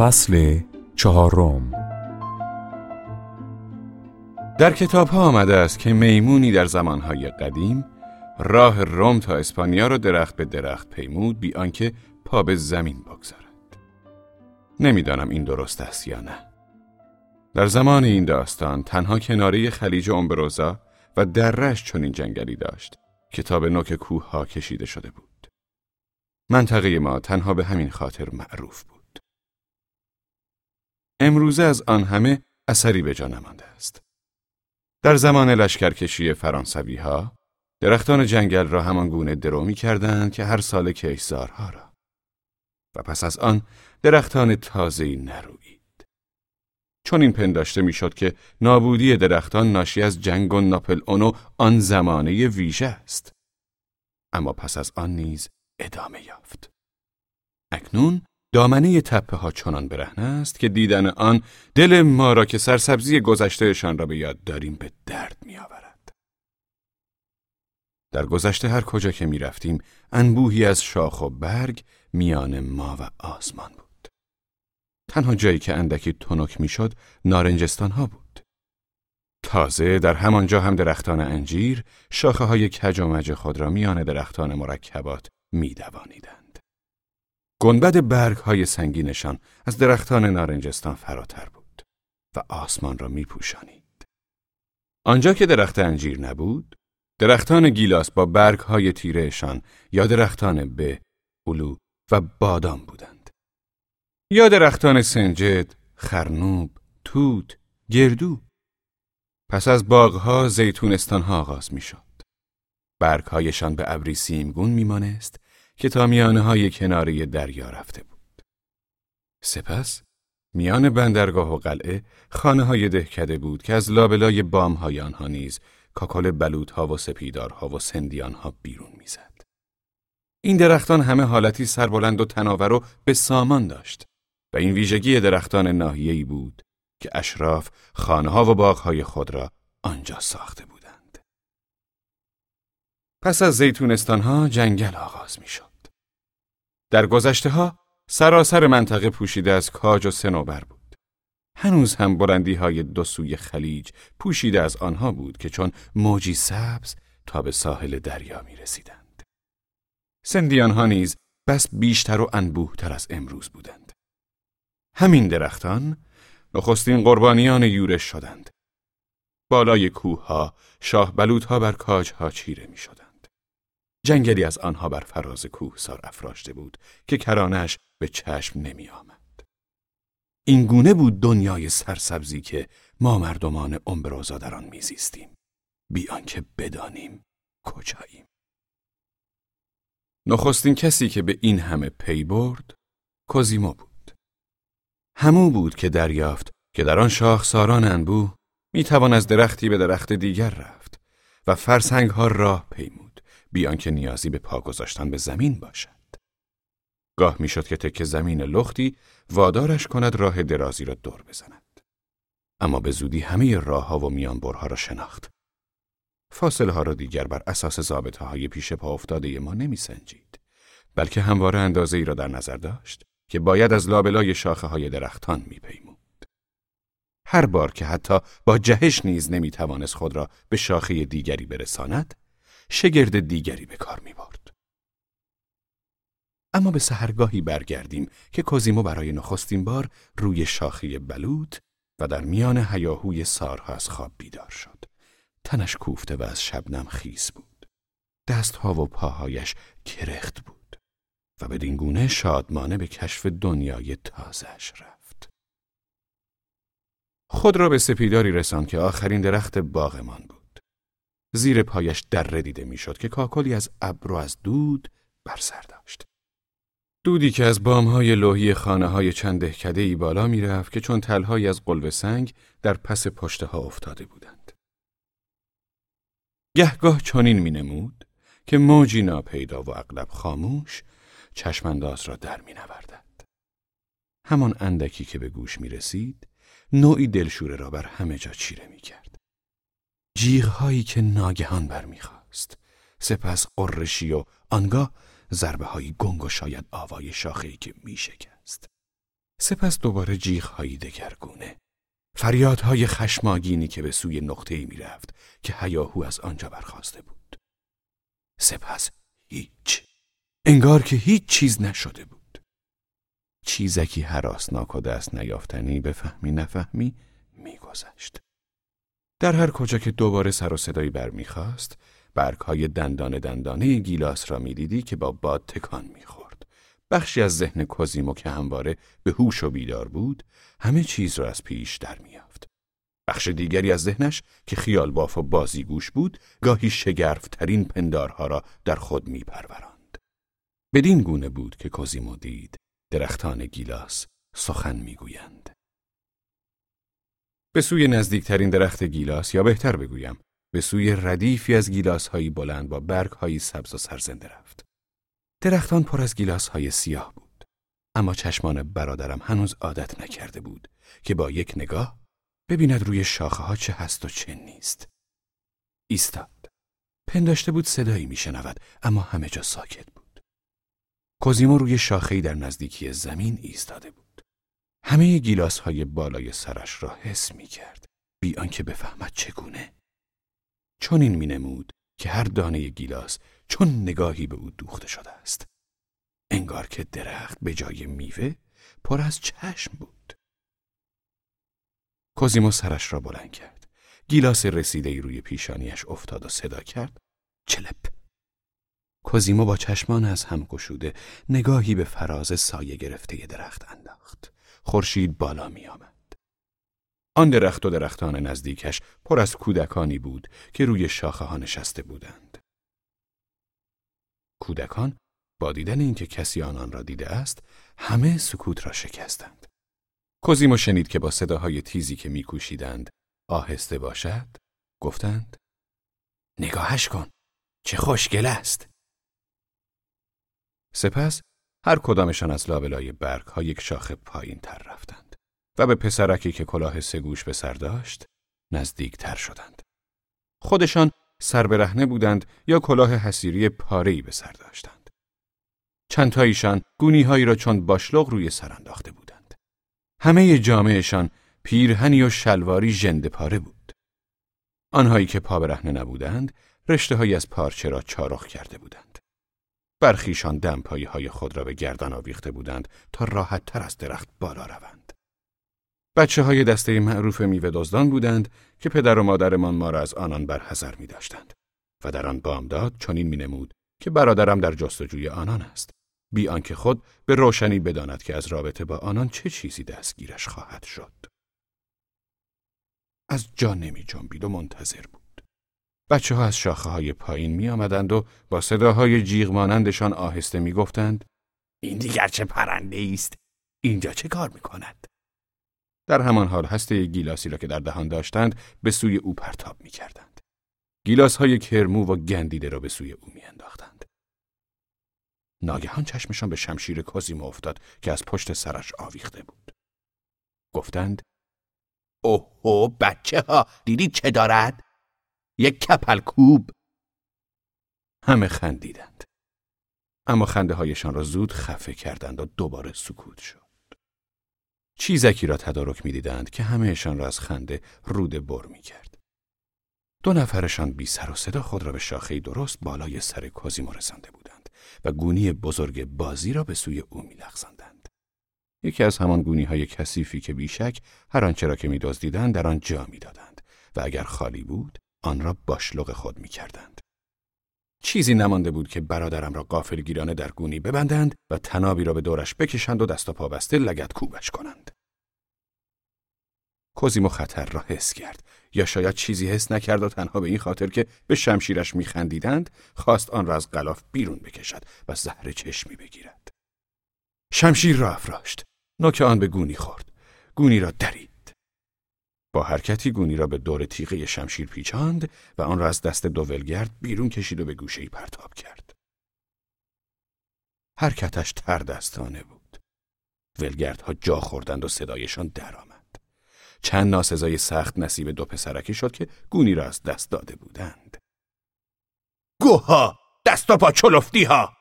فصل چهارم در کتاب ها آمده است که میمونی در زمانهای قدیم راه روم تا اسپانیا را درخت به درخت پیمود بی آنکه پا به زمین بگذارد. نمی‌دانم این درست است یا نه. در زمان این داستان تنها کناره خلیج امبروزا و درش چنین جنگلی داشت کتاب نوک کوه ها کشیده شده بود. منطقه ما تنها به همین خاطر معروف بود. امروزه از آن همه اثری به جا نمانده است. در زمان لشکرکشی فرانسوی ها درختان جنگل را همان گونه درو می کردند که هر سال کشزارها را و پس از آن درختان تازه‌ای نروید. چون این پنداشته می‌شد که نابودی درختان ناشی از جنگ و ناپل اونو آن زمانه ویژه است. اما پس از آن نیز ادامه یافت. اکنون دامنه تپه ها چنان برهنه است که دیدن آن دل ما را که سرسبزی گذشتهشان را به یاد داریم به درد می آورد. در گذشته هر کجا که می رفتیم انبوهی از شاخ و برگ میان ما و آسمان بود. تنها جایی که اندکی تنک می‌شد نارنجستان ها بود. تازه در همانجا هم درختان انجیر شاخه های کج و مج خود را میان درختان مرکبات می. گنبد برگ های سنگینشان از درختان نارنجستان فراتر بود و آسمان را می پوشانید. آنجا که درخت انجیر نبود، درختان گیلاس با برگ های تیرهشان یا درختان به، اولو و بادام بودند. یا درختان سنجد، خرنوب، توت، گردو. پس از باغها زیتونستانها آغاز می شد. برگهایشان به ابری سیمگون میمانست که تا میانه های کناری دریا رفته بود. سپس میان بندرگاه و قلعه خانه های دهکده بود که از لابلای بام های آنها نیز کاکل بلوط ها و سپیدارها و سندیان ها بیرون می‌زد. این درختان همه حالتی سربلند و تناور و به سامان داشت و این ویژگی درختان ناحیه‌ای بود که اشراف خانه ها و باغ های خود را آنجا ساخته بودند. پس از زیتونستان ها جنگل آغاز می شد. در گذشته ها سراسر منطقه پوشیده از کاج و سنوبر بود. هنوز هم بلندی های دو سوی خلیج پوشیده از آنها بود که چون موجی سبز تا به ساحل دریا می رسیدند. سندیان ها نیز بس بیشتر و انبوهتر از امروز بودند. همین درختان نخستین قربانیان یورش شدند. بالای کوه ها شاه بلوط ها بر کاج ها چیره می شدند. جنگلی از آنها بر فراز کوه سار افراشته بود که کرانش به چشم نمی آمد. این گونه بود دنیای سرسبزی که ما مردمان امبروزا در آن میزیستیم بی آنکه بدانیم کجاییم. نخستین کسی که به این همه پی برد کوزیمو بود. همو بود که دریافت که در آن شاخ ساران انبوه می توان از درختی به درخت دیگر رفت و فرسنگ ها راه پیمود. بیان که نیازی به پا گذاشتن به زمین باشد. گاه می‌شد که تک زمین لختی وادارش کند راه درازی را دور بزند. اما به زودی همه راه ها و میانبرها را شناخت. فاصله ها را دیگر بر اساس ضابطه های پیش پا افتاده ما نمی سنجید. بلکه همواره اندازه ای را در نظر داشت که باید از لابلای شاخه های درختان می پیمود. هر بار که حتی با جهش نیز نمی توانست خود را به شاخه دیگری برساند، شگرد دیگری به کار می برد. اما به سهرگاهی برگردیم که کوزیمو برای نخستین بار روی شاخه بلوط و در میان هیاهوی سارها از خواب بیدار شد. تنش کوفته و از شبنم خیس بود. دستها و پاهایش کرخت بود و به دینگونه شادمانه به کشف دنیای تازش رفت. خود را به سپیداری رساند که آخرین درخت باغمان بود. زیر پایش دره دیده می‌شد که کاکلی از ابر و از دود بر سر داشت. دودی که از بامهای لوحی خانه های چند دهکده ای بالا می‌رفت که چون تلهایی از قلب سنگ در پس پشته ها افتاده بودند. گهگاه چنین می نمود که موجی ناپیدا و اغلب خاموش چشمانداز را در می نوردد. همان اندکی که به گوش می رسید نوعی دلشوره را بر همه جا چیره می کرد. جیغهایی که ناگهان برمیخواست سپس قرشی و آنگاه ضربه های گنگ و شاید آوای شاخهی که میشکست. سپس دوباره جیغهایی دگرگونه. فریادهای خشماگینی که به سوی نقطه ای می رفت که هیاهو از آنجا برخواسته بود. سپس هیچ. انگار که هیچ چیز نشده بود. چیزکی حراسناک و دست نیافتنی به فهمی نفهمی میگذشت. در هر کجا که دوباره سر و صدایی برمیخواست برگهای دندان دندانه گیلاس را می‌دیدی که با باد تکان می‌خورد. بخشی از ذهن کوزیمو که همواره به هوش و بیدار بود همه چیز را از پیش در میافت بخش دیگری از ذهنش که خیال باف و بازیگوش بود گاهی شگرفترین پندارها را در خود میپروراند بدین گونه بود که کوزیمو دید درختان گیلاس سخن می‌گویند. به سوی نزدیکترین درخت گیلاس یا بهتر بگویم به سوی ردیفی از گیلاس هایی بلند با برگ هایی سبز و سرزنده رفت. درختان پر از گیلاس های سیاه بود. اما چشمان برادرم هنوز عادت نکرده بود که با یک نگاه ببیند روی شاخه ها چه هست و چه نیست. ایستاد. پنداشته بود صدایی میشنود اما همه جا ساکت بود. کوزیمو روی شاخه‌ای در نزدیکی زمین ایستاده بود. همه گیلاس های بالای سرش را حس می کرد. بی آنکه بفهمد چگونه. چون این می نمود که هر دانه گیلاس چون نگاهی به او دوخته شده است. انگار که درخت به جای میوه پر از چشم بود. کوزیمو سرش را بلند کرد. گیلاس رسیده ای روی پیشانیش افتاد و صدا کرد. چلپ. کوزیمو با چشمان از هم گشوده نگاهی به فراز سایه گرفته درخت انداخت. خورشید بالا می آمد. آن درخت و درختان نزدیکش پر از کودکانی بود که روی شاخه ها نشسته بودند. کودکان با دیدن اینکه کسی آنان را دیده است همه سکوت را شکستند. کوزیمو شنید که با صداهای تیزی که میکوشیدند آهسته باشد گفتند نگاهش کن چه خوشگل است سپس هر کدامشان از لابلای برگ ها یک شاخه پایین تر رفتند. و به پسرکی که کلاه سگوش به سر داشت نزدیک تر شدند. خودشان سر برهنه بودند یا کلاه حسیری پارهی به سر داشتند. چند تایشان گونی هایی را چون باشلق روی سر انداخته بودند. همه جامعهشان پیرهنی و شلواری ژنده پاره بود. آنهایی که پا برهنه نبودند، رشته از پارچه را چارخ کرده بودند. برخیشان دمپایی های خود را به گردن آویخته بودند تا راحت تر از درخت بالا روند. بچه های دسته معروف میوه دزدان بودند که پدر و مادرمان ما را از آنان برحذر می داشتند و در آن بامداد چنین می نمود که برادرم در جستجوی آنان است بی آنکه خود به روشنی بداند که از رابطه با آنان چه چیزی دستگیرش خواهد شد از جا نمی جنبید و منتظر بود بچه ها از شاخه های پایین می آمدند و با صداهای جیغ مانندشان آهسته می گفتند این دیگر چه پرنده است اینجا چه کار می کند در همان حال هسته گیلاسی را که در دهان داشتند به سوی او پرتاب می کردند. گیلاس های کرمو و گندیده را به سوی او می انداختند. ناگهان چشمشان به شمشیر کازیمو افتاد که از پشت سرش آویخته بود. گفتند اوه بچه ها دیدی چه دارد؟ یک کپل کوب همه خندیدند. اما خنده هایشان را زود خفه کردند و دوباره سکوت شد. چیزکی را تدارک می‌دیدند که همهشان را از خنده رود بر می کرد. دو نفرشان بی سر و صدا خود را به شاخه درست بالای سر کوزیمو رسانده بودند و گونی بزرگ بازی را به سوی او میلغزاندند. یکی از همان گونی های کثیفی که بیشک هر آنچه را که میدزدیدند در آن جا می‌دادند و اگر خالی بود آن را باشلق خود می‌کردند. چیزی نمانده بود که برادرم را گیرانه در گونی ببندند و تنابی را به دورش بکشند و دست و پا بسته لگت کوبش کنند. کوزیمو خطر را حس کرد یا شاید چیزی حس نکرد و تنها به این خاطر که به شمشیرش میخندیدند خواست آن را از غلاف بیرون بکشد و زهر چشمی بگیرد. شمشیر را افراشت. نوک آن به گونی خورد. گونی را درید. با حرکتی گونی را به دور تیغه شمشیر پیچاند و آن را از دست دوولگرد بیرون کشید و به گوشهای پرتاب کرد. حرکتش تردستانه بود. ولگردها جا خوردند و صدایشان درآمد. چند ناسزای سخت نصیب دو پسرکی شد که گونی را از دست داده بودند. گوها! دست و پا چلفتی ها!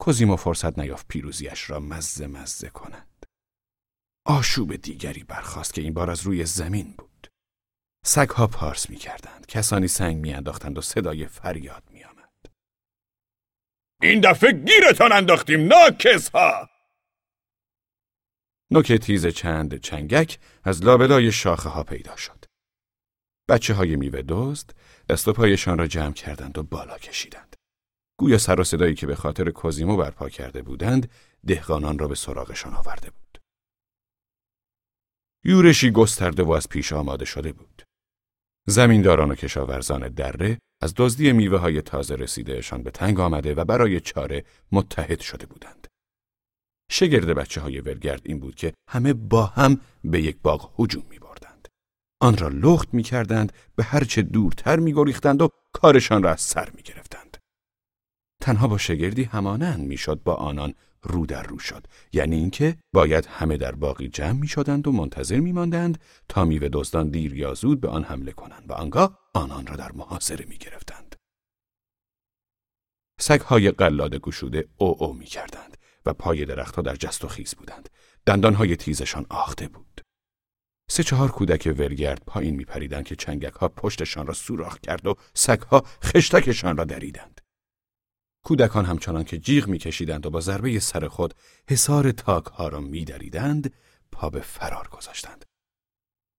کوزیمو فرصت نیافت پیروزیش را مزه مزه کند. آشوب دیگری برخاست که این بار از روی زمین بود. سگها پارس می کردند. کسانی سنگ می انداختند و صدای فریاد می آمد. این دفعه گیرتان انداختیم ناکس ها! نوک تیز چند چنگک از لابلای شاخه ها پیدا شد. بچه های میوه دزد دست و پایشان را جمع کردند و بالا کشیدند. گویا سر و صدایی که به خاطر کوزیمو برپا کرده بودند دهقانان را به سراغشان آورده بود. یورشی گسترده و از پیش آماده شده بود. زمینداران و کشاورزان دره از دزدی میوه های تازه رسیدهشان به تنگ آمده و برای چاره متحد شده بودند. شگرد بچه های ولگرد این بود که همه با هم به یک باغ هجوم می بردند. آن را لخت می کردند به هرچه دورتر می گریختند و کارشان را از سر می گرفتند. تنها با شگردی همانند می‌شد با آنان رو در رو شد یعنی اینکه باید همه در باقی جمع می شدند و منتظر می ماندند تا میوه دزدان دیر یا زود به آن حمله کنند و آنگاه آنان را در محاصره می گرفتند. سگهای قلاده گشوده او او می کردند و پای درختها در جست و خیز بودند. دندانهای تیزشان آخته بود. سه چهار کودک ولگرد پایین می پریدند که چنگک ها پشتشان را سوراخ کرد و سگها خشتکشان را دریدند. کودکان همچنان که جیغ میکشیدند و با ضربه سر خود حصار تاک ها را میدریدند پا به فرار گذاشتند.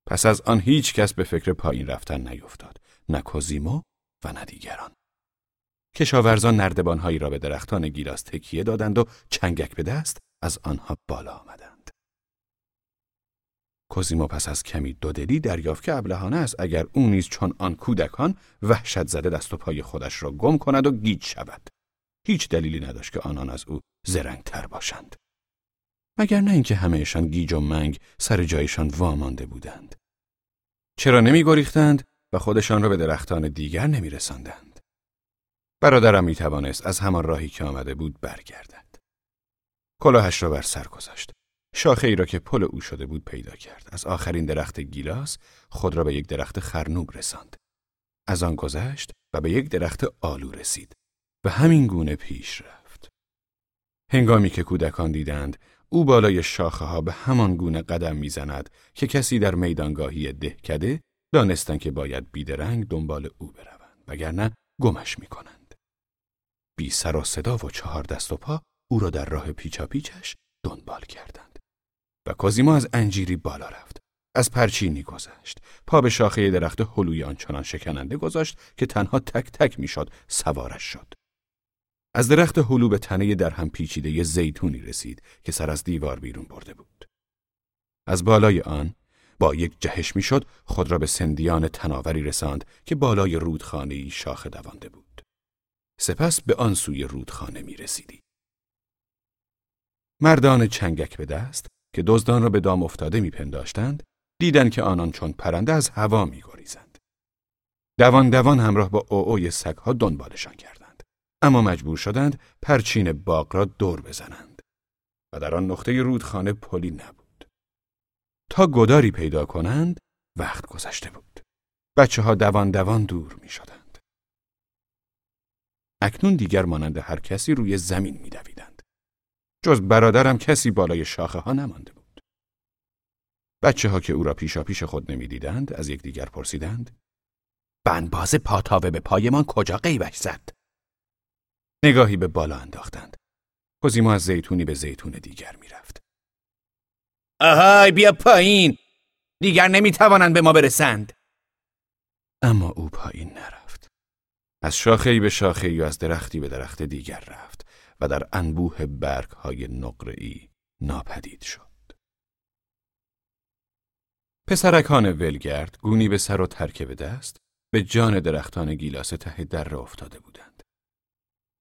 پس از آن هیچ کس به فکر پایین رفتن نیفتاد نه کوزیمو و نه دیگران. کشاورزان نردبانهایی را به درختان گیلاس تکیه دادند و چنگک به دست از آنها بالا آمدند. کوزیمو پس از کمی دودلی دریافت که ابلهانه است اگر او نیز چون آن کودکان وحشت زده دست و پای خودش را گم کند و گیج شود. هیچ دلیلی نداشت که آنان از او تر باشند. مگر نه اینکه همهشان گیج و منگ سر جایشان وامانده بودند. چرا نمی گریختند و خودشان را به درختان دیگر نمی رسندند؟ برادرم می توانست از همان راهی که آمده بود برگردد. کلاهش را بر سر گذاشت. شاخه ای را که پل او شده بود پیدا کرد. از آخرین درخت گیلاس خود را به یک درخت خرنوب رساند. از آن گذشت و به یک درخت آلو رسید. به همین گونه پیش رفت. هنگامی که کودکان دیدند او بالای شاخه ها به همان گونه قدم می‌زند که کسی در میدانگاهی دهکده دانستند که باید بیدرنگ دنبال او بروند وگرنه گمش می‌کنند. بی سر و صدا و چهار دست و پا او را در راه پیچا پیچش دنبال کردند. و کازیما از انجیری بالا رفت. از پرچینی گذشت. پا به شاخه درخت هلوی آنچنان شکننده گذاشت که تنها تک تک می‌شد سوارش شد. از درخت هلو به تنه در هم پیچیده زیتونی رسید که سر از دیوار بیرون برده بود. از بالای آن با یک جهش می‌شد خود را به سندیان تناوری رساند که بالای رودخانه شاخه دوانده بود. سپس به آن سوی رودخانه می رسیدی. مردان چنگک به دست که دزدان را به دام افتاده میپنداشتند دیدند که آنان چون پرنده از هوا میگریزند. دوان دوان همراه با اوی سگها دنبالشان کرد. اما مجبور شدند پرچین باغ را دور بزنند و در آن نقطه رودخانه پلی نبود. تا گداری پیدا کنند وقت گذشته بود. بچه ها دوان دوان دور می شدند. اکنون دیگر مانند هر کسی روی زمین می دویدند. جز برادرم کسی بالای شاخه ها نمانده بود. بچه ها که او را پیشا پیش خود نمی دیدند از یکدیگر پرسیدند بندباز پاتاوه به پایمان کجا قیبش زد؟ نگاهی به بالا انداختند. کوزیمو از زیتونی به زیتون دیگر می‌رفت. آهای بیا پایین. دیگر نمی‌توانند به ما برسند. اما او پایین نرفت. از شاخه‌ای به شاخه‌ای و از درختی به درخت دیگر رفت و در انبوه برگ‌های نقره‌ای ناپدید شد. پسرکان ولگرد گونی به سر و ترکه به دست به جان درختان گیلاس ته در افتاده بودند.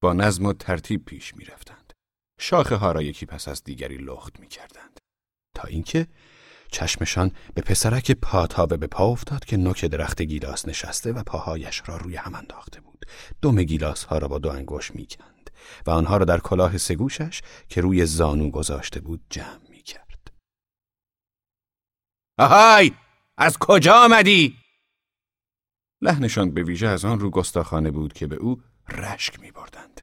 با نظم و ترتیب پیش می رفتند. شاخه ها را یکی پس از دیگری لخت می کردند. تا اینکه چشمشان به پسرک پاتاوه به پا افتاد که نوک درخت گیلاس نشسته و پاهایش را روی هم انداخته بود. دم گیلاس ها را با دو انگوش می کند و آنها را در کلاه سگوشش که روی زانو گذاشته بود جمع می کرد. آهای! از کجا آمدی؟ لحنشان به ویژه از آن رو گستاخانه بود که به او رشک می بردند.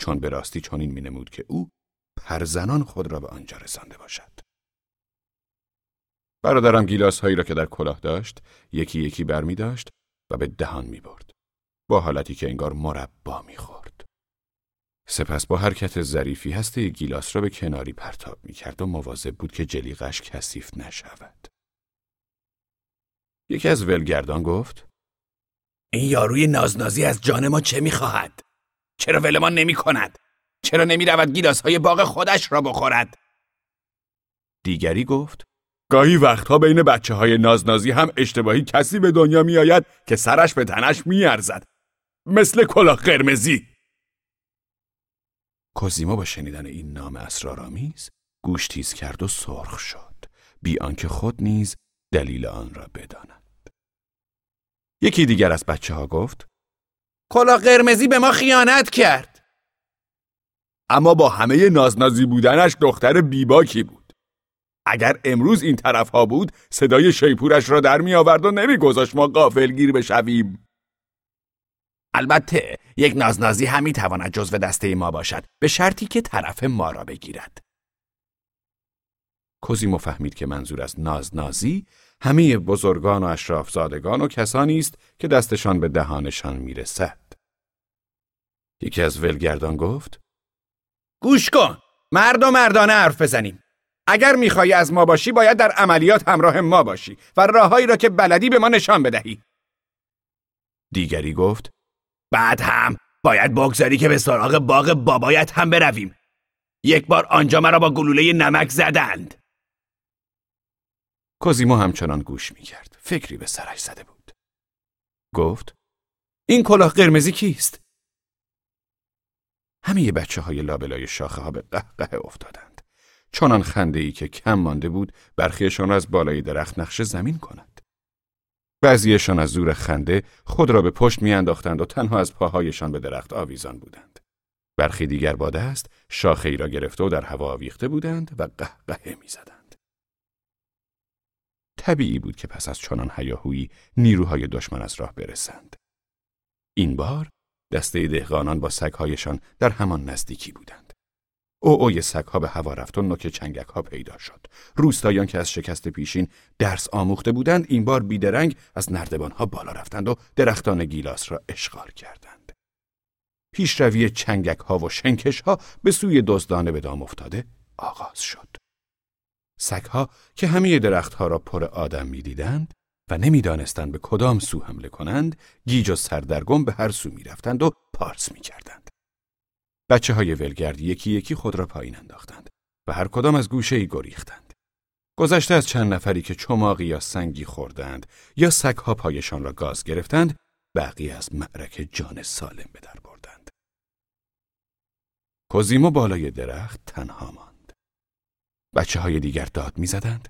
چون به راستی چنین می نمود که او پرزنان خود را به آنجا رسانده باشد. برادرم گیلاس هایی را که در کلاه داشت یکی یکی بر می داشت و به دهان می برد. با حالتی که انگار مربا می خورد. سپس با حرکت ظریفی هسته گیلاس را به کناری پرتاب می کرد و مواظب بود که جلیقش کثیف نشود. یکی از ولگردان گفت این یاروی نازنازی از جان ما چه می‌خواهد؟ چرا ولمان نمی کند؟ چرا نمی رود گیلاس های باغ خودش را بخورد؟ دیگری گفت گاهی وقتها بین بچه های نازنازی هم اشتباهی کسی به دنیا می آید که سرش به تنش می ارزد. مثل کلاه قرمزی کوزیمو با شنیدن این نام اسرارآمیز گوش تیز کرد و سرخ شد بی آنکه خود نیز دلیل آن را بداند یکی دیگر از بچه ها گفت کلاه قرمزی به ما خیانت کرد. اما با همه نازنازی بودنش دختر بیباکی بود. اگر امروز این طرف ها بود صدای شیپورش را در می آورد و نمی گذاشت ما قافلگیر بشویم. البته یک نازنازی هم تواند جزو دسته ما باشد به شرطی که طرف ما را بگیرد. کوزیمو فهمید که منظور از نازنازی همه بزرگان و اشرافزادگان و کسانی است که دستشان به دهانشان می‌رسد. یکی از ولگردان گفت گوش کن! مرد و مردانه حرف بزنیم. اگر می‌خوای از ما باشی باید در عملیات همراه ما باشی و راههایی را که بلدی به ما نشان بدهی. دیگری گفت بعد هم باید بگذاری که به سراغ باغ بابایت هم برویم. یک بار آنجا مرا با گلوله نمک زدند. کوزیمو همچنان گوش می‌کرد. فکری به سرش زده بود. گفت این کلاه قرمزی کیست؟ همه بچه های لابلای شاخه ها به قهقه افتادند. چنان خنده ای که کم مانده بود برخیشان را از بالای درخت نقش زمین کند. بعضیشان از زور خنده خود را به پشت میانداختند و تنها از پاهایشان به درخت آویزان بودند. برخی دیگر با دست شاخه ای را گرفته و در هوا آویخته بودند و قهقه می‌زدند. طبیعی بود که پس از چنان هیاهویی نیروهای دشمن از راه برسند این بار دسته دهقانان با سگهایشان در همان نزدیکی بودند. او اوی سگها به هوا رفت و نوک چنگک ها پیدا شد. روستایان که از شکست پیشین درس آموخته بودند این بار بیدرنگ از نردبان ها بالا رفتند و درختان گیلاس را اشغال کردند. پیشروی چنگک ها و شنکش ها به سوی دزدانه به دام افتاده آغاز شد. سگها که همه درختها را پر آدم می‌دیدند و نمی‌دانستند به کدام سو حمله کنند گیج و سردرگم به هر سو می‌رفتند و پارس می‌کردند. بچه های ولگرد یکی یکی خود را پایین انداختند و هر کدام از گوشه ای گریختند. گذشته از چند نفری که چماقی یا سنگی خوردند یا سگها پایشان را گاز گرفتند بقیه از معرکه جان سالم به در بردند. کوزیمو بالای درخت تنها ماند. بچه های دیگر داد می‌زدند.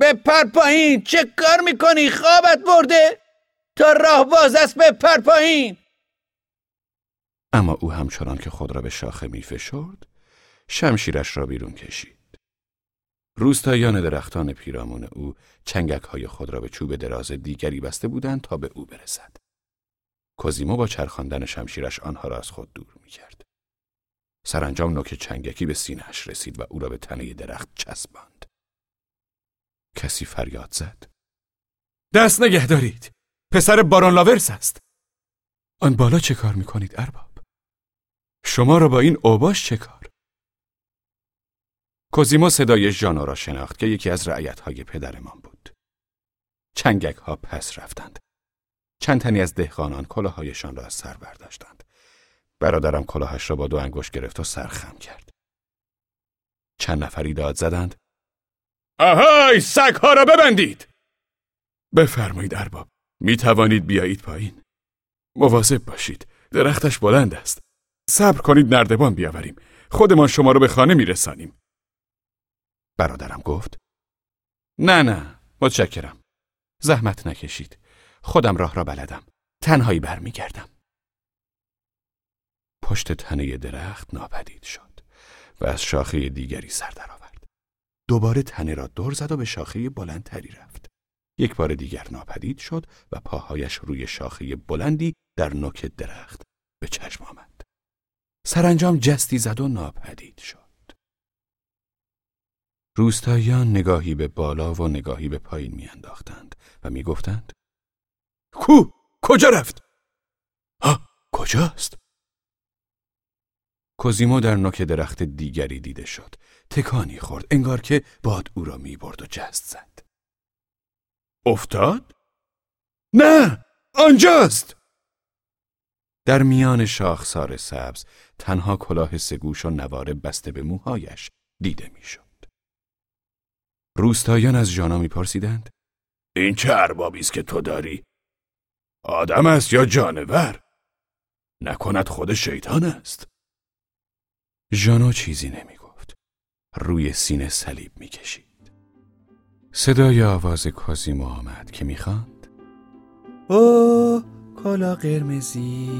بپر پایین چه کار می‌کنی خوابت برده؟ تا راه باز است بپر پایین اما او همچنان که خود را به شاخه میفشرد شمشیرش را بیرون کشید. روستایان درختان پیرامون او چنگک های خود را به چوب دراز دیگری بسته بودند تا به او برسد. کوزیمو با چرخاندن شمشیرش آنها را از خود دور می‌کرد. سرانجام نوک چنگکی به سینهش رسید و او را به تنه درخت چسباند کسی فریاد زد. دست نگه دارید. پسر بارون لاورس است. آن بالا چه کار می‌کنید ارباب؟ شما را با این اوباش چه کار؟ کوزیمو صدای ژانو را شناخت که یکی از رعیتهای پدرمان بود. چنگک ها پس رفتند. چند تنی از دهقانان کلاهایشان را از سر برداشتند. برادرم کلاهش را با دو انگشت گرفت و سرخم کرد. چند نفری داد زدند. آهای سگها را ببندید! بفرمایید ارباب می توانید بیایید پایین. مواظب باشید درختش بلند است. صبر کنید نردبان بیاوریم. خودمان شما را به خانه میرسانیم برادرم گفت نه نه متشکرم. زحمت نکشید. خودم راه را بلدم. تنهایی برمیگردم. پشت تنه درخت ناپدید شد و از شاخه دیگری سر درآورد دوباره تنه را دور زد و به شاخه بلندتری رفت. یک بار دیگر ناپدید شد و پاهایش روی شاخه بلندی در نوک درخت به چشم آمد. سرانجام جستی زد و ناپدید شد. روستاییان نگاهی به بالا و نگاهی به پایین میانداختند و می‌گفتند کو کجا رفت ها کجاست کوزیمو در نوک درخت دیگری دیده شد. تکانی خورد. انگار که باد او را می‌برد و جست زد. افتاد؟ نه! آنجاست! در میان شاخسار سبز تنها کلاه سگوش و نواره بسته به موهایش دیده می‌شد. روستایان از ژانا میپرسیدند این چه است که تو داری؟ آدم است یا جانور؟ نکند خود شیطان است. ژانا چیزی نمی‌گفت. روی سینه صلیب می‌کشید. صدای آواز کازیمو آمد که می‌خواند. او کلا قرمزی.